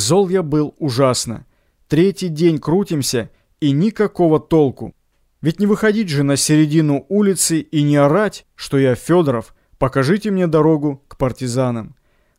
Зол я был ужасно. Третий день крутимся, и никакого толку. Ведь не выходить же на середину улицы и не орать, что я Федоров, покажите мне дорогу к партизанам.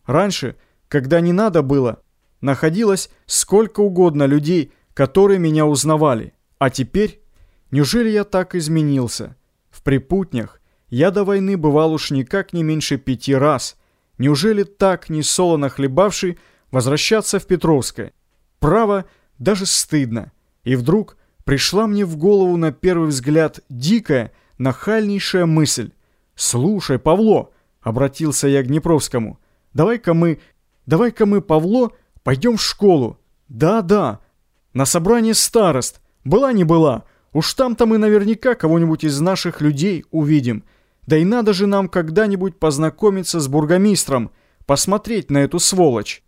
Раньше, когда не надо было, находилось сколько угодно людей, которые меня узнавали. А теперь, неужели я так изменился? В припутнях я до войны бывал уж никак не меньше пяти раз. Неужели так, не солоно хлебавший, возвращаться в Петровское? Право, даже стыдно. И вдруг пришла мне в голову на первый взгляд дикая, нахальнейшая мысль. «Слушай, Павло!» — обратился я к Днепровскому. «Давай-ка мы, давай-ка мы, Павло, пойдем в школу. Да-да, на собрание старост. Была не была. Уж там-то мы наверняка кого-нибудь из наших людей увидим. Да и надо же нам когда-нибудь познакомиться с бургомистром, посмотреть на эту сволочь».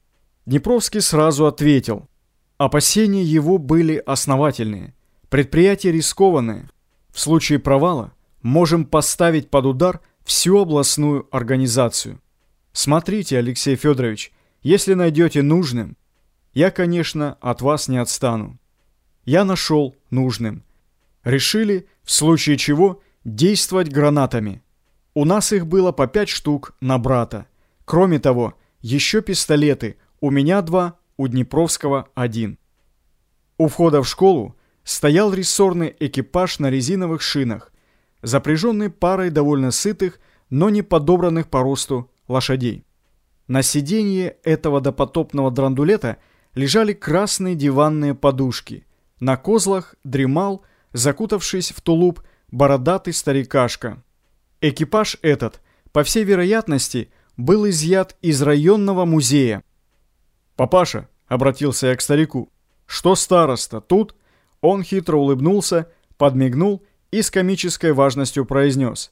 Днепровский сразу ответил. Опасения его были основательные. Предприятие рискованное. В случае провала можем поставить под удар всю областную организацию. Смотрите, Алексей Федорович, если найдете нужным, я, конечно, от вас не отстану. Я нашел нужным. Решили, в случае чего, действовать гранатами. У нас их было по пять штук на брата. Кроме того, еще пистолеты, у меня два, у Днепровского один. У входа в школу стоял рессорный экипаж на резиновых шинах, запряженный парой довольно сытых, но не подобранных по росту лошадей. На сиденье этого допотопного драндулета лежали красные диванные подушки. На козлах дремал, закутавшись в тулуп, бородатый старикашка. Экипаж этот, по всей вероятности, был изъят из районного музея. «Папаша», — обратился я к старику, — «что староста, тут?» Он хитро улыбнулся, подмигнул и с комической важностью произнес.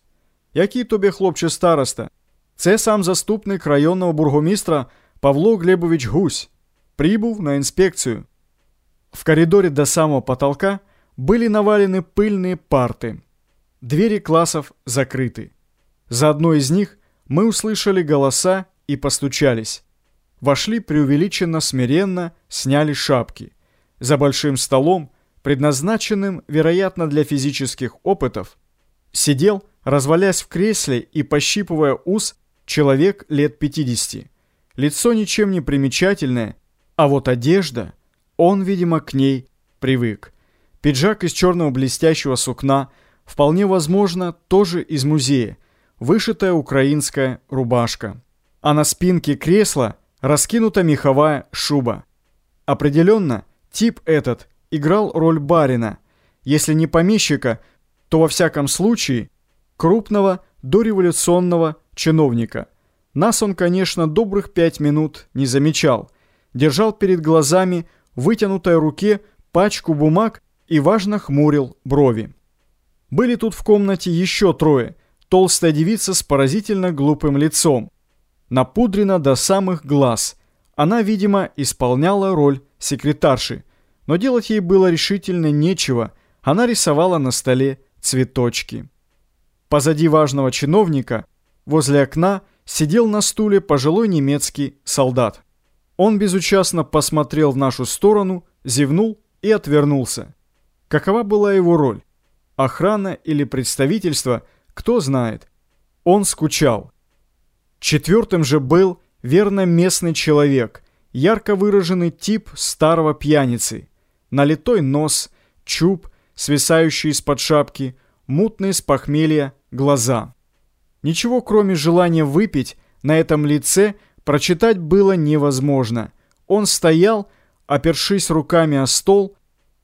«Який тобі, хлопче, староста? Це сам заступник районного бургомістра Павло Глебович Гусь. Прибув на инспекцию». В коридоре до самого потолка были навалены пыльные парты. Двери классов закрыты. За одной из них мы услышали голоса и постучались. Вошли преувеличенно смиренно, сняли шапки. За большим столом, предназначенным, вероятно, для физических опытов, сидел, развалясь в кресле и пощипывая ус, человек лет 50. Лицо ничем не примечательное, а вот одежда, он, видимо, к ней привык. Пиджак из черного блестящего сукна, вполне возможно, тоже из музея, вышитая украинская рубашка. А на спинке кресла раскинута меховая шуба. Определенно, Тип этот играл роль барина, если не помещика, то во всяком случае крупного дореволюционного чиновника. Нас он, конечно, добрых пять минут не замечал. Держал перед глазами вытянутой руке пачку бумаг и важно хмурил брови. Были тут в комнате еще трое. Толстая девица с поразительно глупым лицом. Напудрена до самых глаз. Она, видимо, исполняла роль секретарши. Но делать ей было решительно нечего. Она рисовала на столе цветочки. Позади важного чиновника, возле окна, сидел на стуле пожилой немецкий солдат. Он безучастно посмотрел в нашу сторону, зевнул и отвернулся. Какова была его роль? Охрана или представительство, кто знает. Он скучал. Четвертым же был верно местный человек – ярко выраженный тип старого пьяницы. Налитой нос, чуб, свисающий из-под шапки, мутные с похмелья глаза. Ничего, кроме желания выпить, на этом лице прочитать было невозможно. Он стоял, опершись руками о стол,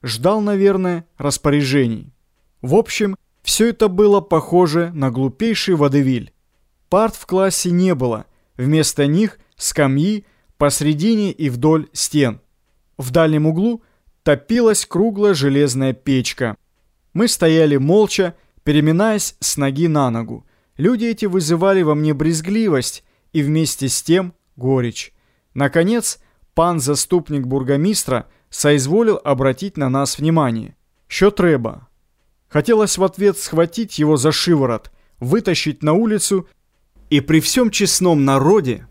ждал, наверное, распоряжений. В общем, все это было похоже на глупейший водевиль. Парт в классе не было, вместо них скамьи, посредине и вдоль стен. В дальнем углу топилась круглая железная печка. Мы стояли молча, переминаясь с ноги на ногу. Люди эти вызывали во мне брезгливость и вместе с тем горечь. Наконец, пан заступник бургомистра соизволил обратить на нас внимание. «Що треба?» Хотелось в ответ схватить его за шиворот, вытащить на улицу и при всем честном народе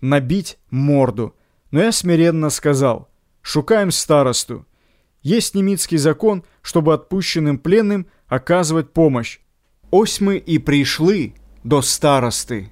набить морду. Но я смиренно сказал, шукаем старосту. Есть немецкий закон, чтобы отпущенным пленным оказывать помощь. Ось мы и пришли до старосты.